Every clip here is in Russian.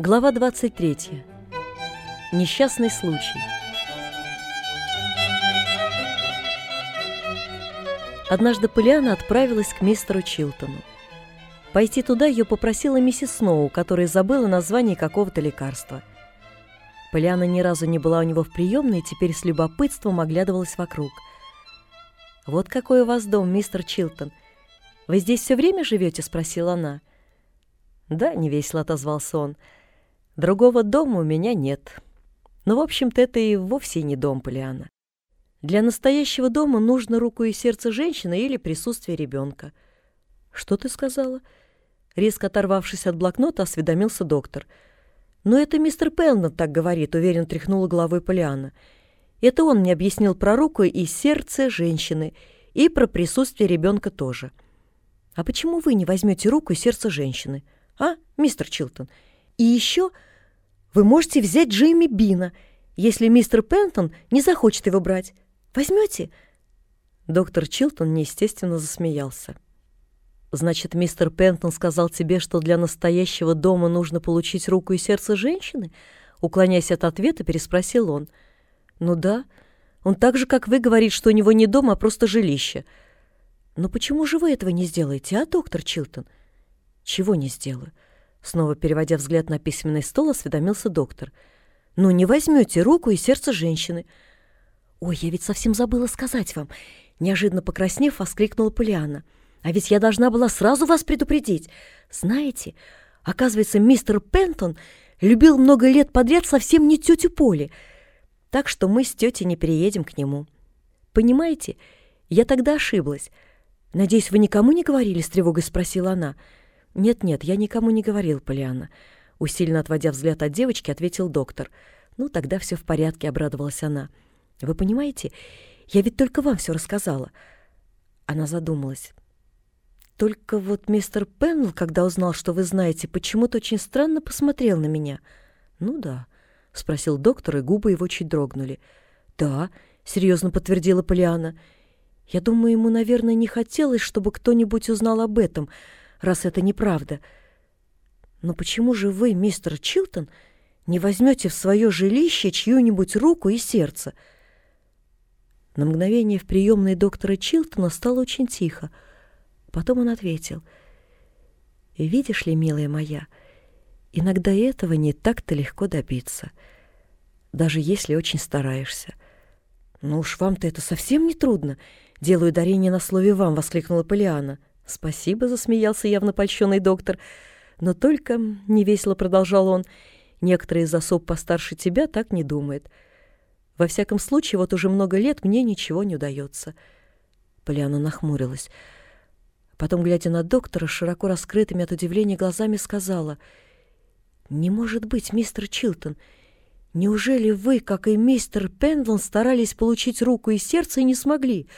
Глава 23. Несчастный случай. Однажды Полиана отправилась к мистеру Чилтону. Пойти туда ее попросила миссис Сноу, которая забыла название какого-то лекарства. Полиана ни разу не была у него в приемной и теперь с любопытством оглядывалась вокруг. «Вот какой у вас дом, мистер Чилтон. Вы здесь все время живете?» – спросила она. «Да», – невесело отозвался он, — Другого дома у меня нет. Но, в общем-то, это и вовсе не дом Полиана. Для настоящего дома нужно руку и сердце женщины или присутствие ребенка. «Что ты сказала?» Резко оторвавшись от блокнота, осведомился доктор. «Но это мистер Пелнон так говорит», — уверенно тряхнула головой Полиана. «Это он мне объяснил про руку и сердце женщины, и про присутствие ребенка тоже». «А почему вы не возьмете руку и сердце женщины, а, мистер Чилтон? И еще вы можете взять Джейми Бина, если мистер Пентон не захочет его брать. Возьмете?» Доктор Чилтон неестественно засмеялся. «Значит, мистер Пентон сказал тебе, что для настоящего дома нужно получить руку и сердце женщины?» Уклоняясь от ответа, переспросил он. «Ну да, он так же, как вы, говорит, что у него не дом, а просто жилище. Но почему же вы этого не сделаете, а, доктор Чилтон?» «Чего не сделаю?» Снова переводя взгляд на письменный стол, осведомился доктор. «Ну, не возьмете руку и сердце женщины». «Ой, я ведь совсем забыла сказать вам!» Неожиданно покраснев, воскликнула Полиана. «А ведь я должна была сразу вас предупредить. Знаете, оказывается, мистер Пентон любил много лет подряд совсем не тетю Поли, так что мы с тетей не переедем к нему. Понимаете, я тогда ошиблась. Надеюсь, вы никому не говорили?» — с тревогой спросила она. — «Нет-нет, я никому не говорил, Полианна», — усиленно отводя взгляд от девочки, ответил доктор. «Ну, тогда все в порядке», — обрадовалась она. «Вы понимаете, я ведь только вам все рассказала». Она задумалась. «Только вот мистер Пеннелл, когда узнал, что вы знаете, почему-то очень странно посмотрел на меня». «Ну да», — спросил доктор, и губы его чуть дрогнули. «Да», — серьезно подтвердила Полиана. «Я думаю, ему, наверное, не хотелось, чтобы кто-нибудь узнал об этом», раз это неправда. Но почему же вы, мистер Чилтон, не возьмете в свое жилище чью-нибудь руку и сердце? На мгновение в приемной доктора Чилтона стало очень тихо. Потом он ответил. «Видишь ли, милая моя, иногда этого не так-то легко добиться, даже если очень стараешься». «Ну уж вам-то это совсем не трудно», — делаю ударение на слове «вам», — воскликнула Полиана. «Спасибо», — засмеялся явно польщенный доктор. «Но только, — невесело продолжал он, — некоторые из особ постарше тебя так не думают. Во всяком случае, вот уже много лет мне ничего не удается». Полиана нахмурилась. Потом, глядя на доктора, широко раскрытыми от удивления глазами, сказала, «Не может быть, мистер Чилтон, неужели вы, как и мистер Пендлон, старались получить руку и сердце и не смогли?»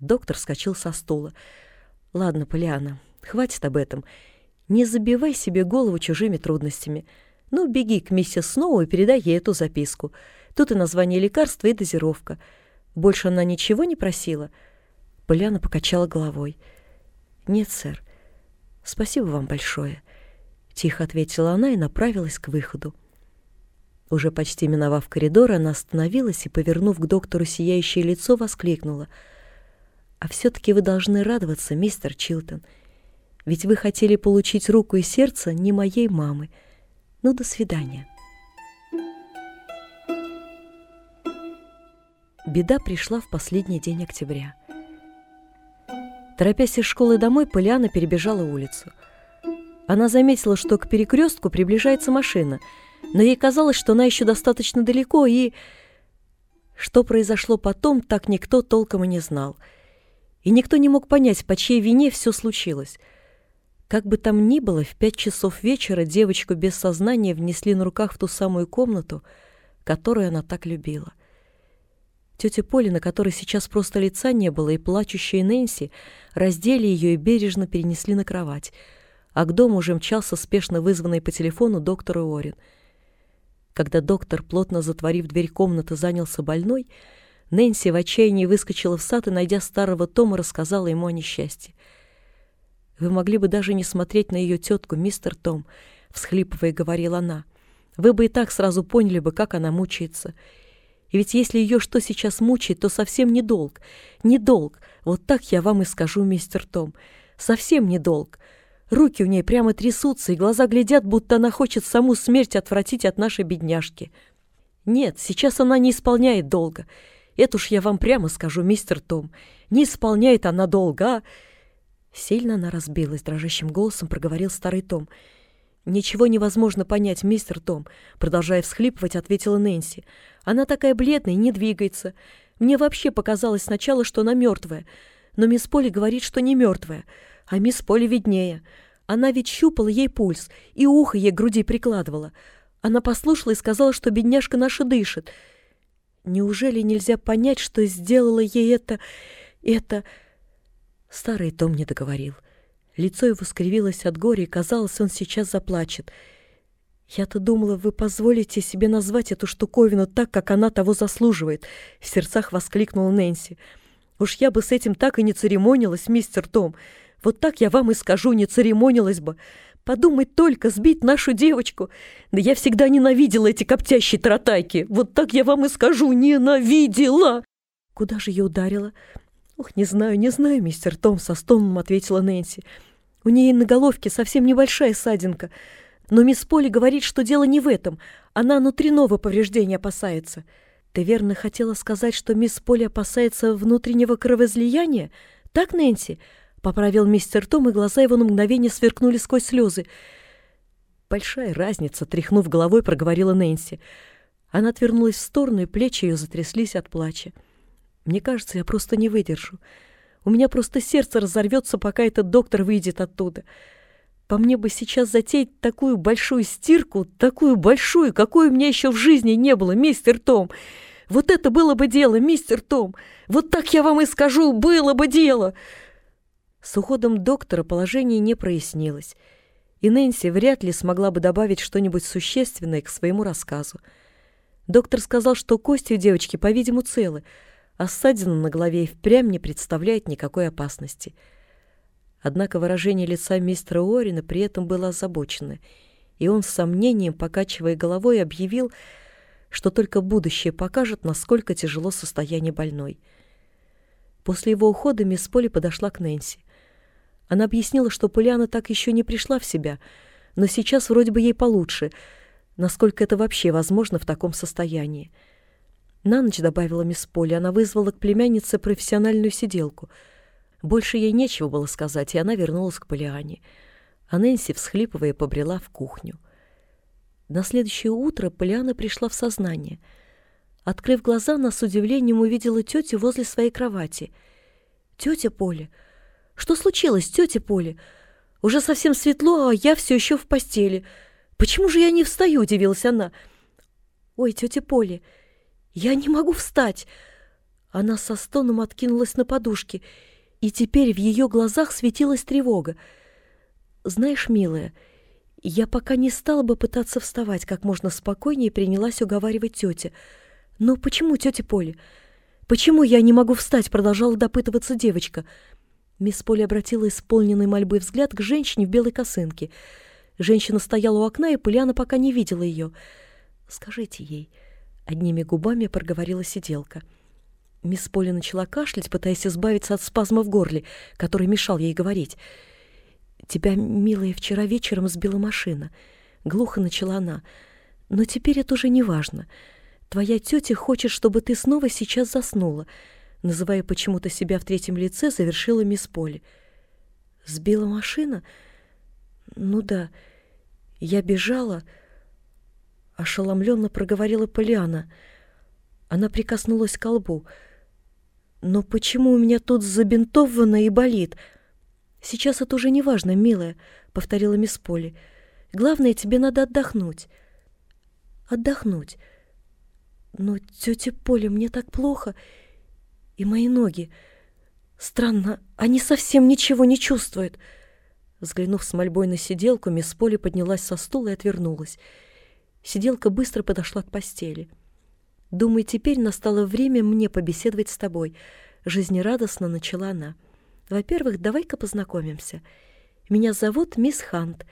Доктор вскочил со стула. Ладно, Полиана, хватит об этом. Не забивай себе голову чужими трудностями. Ну, беги к миссис Сноу и передай ей эту записку. Тут и название лекарства, и дозировка. Больше она ничего не просила?» Полиана покачала головой. «Нет, сэр. Спасибо вам большое», — тихо ответила она и направилась к выходу. Уже почти миновав коридор, она остановилась и, повернув к доктору сияющее лицо, воскликнула — а все-таки вы должны радоваться, мистер Чилтон. Ведь вы хотели получить руку и сердце не моей мамы. Ну, до свидания. Беда пришла в последний день октября. Торопясь из школы домой, Полиана перебежала улицу. Она заметила, что к перекрестку приближается машина, но ей казалось, что она еще достаточно далеко, и... Что произошло потом, так никто толком и не знал — и никто не мог понять, по чьей вине все случилось. Как бы там ни было, в пять часов вечера девочку без сознания внесли на руках в ту самую комнату, которую она так любила. Тетя Поля, на которой сейчас просто лица не было, и плачущая Нэнси раздели ее и бережно перенесли на кровать, а к дому уже мчался спешно вызванный по телефону доктор Уоррен. Когда доктор, плотно затворив дверь комнаты, занялся больной, Нэнси в отчаянии выскочила в сад и, найдя старого Тома, рассказала ему о несчастье. «Вы могли бы даже не смотреть на ее тетку, мистер Том», всхлипывая, говорила она. «Вы бы и так сразу поняли бы, как она мучается. И ведь если ее что сейчас мучает, то совсем не долг. Не долг. Вот так я вам и скажу, мистер Том. Совсем не долг. Руки у ней прямо трясутся, и глаза глядят, будто она хочет саму смерть отвратить от нашей бедняжки. Нет, сейчас она не исполняет долга. Это уж я вам прямо скажу, мистер Том. Не исполняет она долга, а... Сильно она разбилась, дрожащим голосом проговорил старый Том. «Ничего невозможно понять, мистер Том», продолжая всхлипывать, ответила Нэнси. «Она такая бледная и не двигается. Мне вообще показалось сначала, что она мертвая. Но мисс Поли говорит, что не мертвая. А мисс Поли виднее. Она ведь щупала ей пульс и ухо ей к груди прикладывала. Она послушала и сказала, что бедняжка наша дышит. Неужели нельзя понять, что сделала ей это... это...» Старый Том не договорил. Лицо его скривилось от горя, и казалось, он сейчас заплачет. «Я-то думала, вы позволите себе назвать эту штуковину так, как она того заслуживает», — в сердцах воскликнула Нэнси. «Уж я бы с этим так и не церемонилась, мистер Том. Вот так я вам и скажу, не церемонилась бы. Подумать только, сбить нашу девочку. Да я всегда ненавидела эти коптящие тротайки. Вот так я вам и скажу, ненавидела!» «Куда же ее ударила?» «Ох, не знаю, не знаю, мистер Том», — со стомом ответила Нэнси. «У нее на головке совсем небольшая ссадинка. Но мисс Поли говорит, что дело не в этом. Она внутреннего повреждения опасается». «Ты верно хотела сказать, что мисс Поли опасается внутреннего кровоизлияния? Так, Нэнси?» — поправил мистер Том, и глаза его на мгновение сверкнули сквозь слезы. «Большая разница», — тряхнув головой, проговорила Нэнси. Она отвернулась в сторону, и плечи ее затряслись от плача. Мне кажется, я просто не выдержу. У меня просто сердце разорвется, пока этот доктор выйдет оттуда. По мне бы сейчас затеять такую большую стирку, такую большую, какой у меня еще в жизни не было, мистер Том. Вот это было бы дело, мистер Том. Вот так я вам и скажу, было бы дело. С уходом доктора положение не прояснилось, и Нэнси вряд ли смогла бы добавить что-нибудь существенное к своему рассказу. Доктор сказал, что кости у девочки, по-видимому, целы, а ссадина на голове и впрямь не представляет никакой опасности. Однако выражение лица мистера Уоррена при этом было озабочено, и он с сомнением, покачивая головой, объявил, что только будущее покажет, насколько тяжело состояние больной. После его ухода мисс Поли подошла к Нэнси. Она объяснила, что Полиана так еще не пришла в себя, но сейчас вроде бы ей получше, насколько это вообще возможно в таком состоянии. На ночь, добавила мисс Поли, она вызвала к племяннице профессиональную сиделку. Больше ей нечего было сказать, и она вернулась к Полиане. А Нэнси, всхлипывая, побрела в кухню. На следующее утро Полиана пришла в сознание. Открыв глаза, она с удивлением увидела тетю возле своей кровати. «Тетя Поля! Что случилось, тетя Поля? Уже совсем светло, а я все еще в постели. Почему же я не встаю?» — удивилась она. «Ой, тетя Поля!» Я не могу встать. Она со стоном откинулась на подушки, и теперь в ее глазах светилась тревога. Знаешь, милая, я пока не стала бы пытаться вставать как можно спокойнее, принялась уговаривать тетя. Но почему, тетя Поля? Почему я не могу встать? Продолжала допытываться девочка. Мисс Поля обратила исполненный мольбы взгляд к женщине в белой косынке. Женщина стояла у окна, и Поляна пока не видела ее. Скажите ей, Одними губами проговорила сиделка. Мисс Поли начала кашлять, пытаясь избавиться от спазма в горле, который мешал ей говорить. «Тебя, милая, вчера вечером сбила машина». Глухо начала она. «Но теперь это уже не важно. Твоя тетя хочет, чтобы ты снова сейчас заснула». Называя почему-то себя в третьем лице, завершила мисс Поли. «Сбила машина? Ну да. Я бежала...» ошеломленно проговорила Полиана. Она прикоснулась к лбу. «Но почему у меня тут забинтовано и болит?» «Сейчас это уже не важно, милая», — повторила мисс Поли. «Главное, тебе надо отдохнуть». «Отдохнуть? Но, тетя Поля, мне так плохо. И мои ноги. Странно, они совсем ничего не чувствуют». Взглянув с мольбой на сиделку, мисс Поли поднялась со стула и отвернулась. Сиделка быстро подошла к постели. «Думаю, теперь настало время мне побеседовать с тобой», — жизнерадостно начала она. «Во-первых, давай-ка познакомимся. Меня зовут мисс Хант.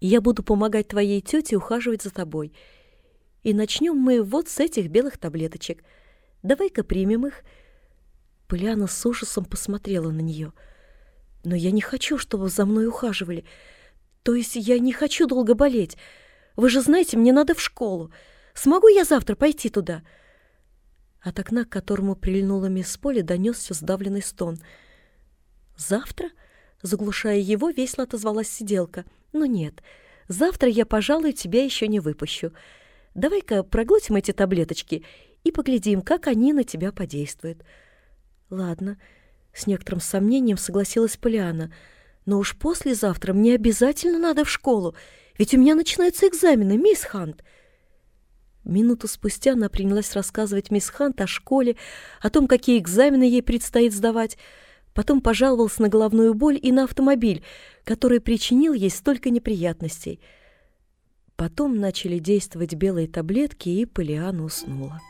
Я буду помогать твоей тете ухаживать за тобой. И начнем мы вот с этих белых таблеточек. Давай-ка примем их». Поляна с ужасом посмотрела на нее. «Но я не хочу, чтобы за мной ухаживали. То есть я не хочу долго болеть. Вы же знаете, мне надо в школу. Смогу я завтра пойти туда?» От окна, к которому прильнула мисс Поли, донесся сдавленный стон. «Завтра?» — заглушая его, весело отозвалась сиделка. «Ну нет, завтра я, пожалуй, тебя еще не выпущу. Давай-ка проглотим эти таблеточки и поглядим, как они на тебя подействуют». «Ладно», — с некоторым сомнением согласилась Полиана. «Но уж послезавтра мне обязательно надо в школу, ведь у меня начинаются экзамены, мисс Хант». Минуту спустя она принялась рассказывать мисс Хант о школе, о том, какие экзамены ей предстоит сдавать. Потом пожаловалась на головную боль и на автомобиль, который причинил ей столько неприятностей. Потом начали действовать белые таблетки, и Полиана уснула.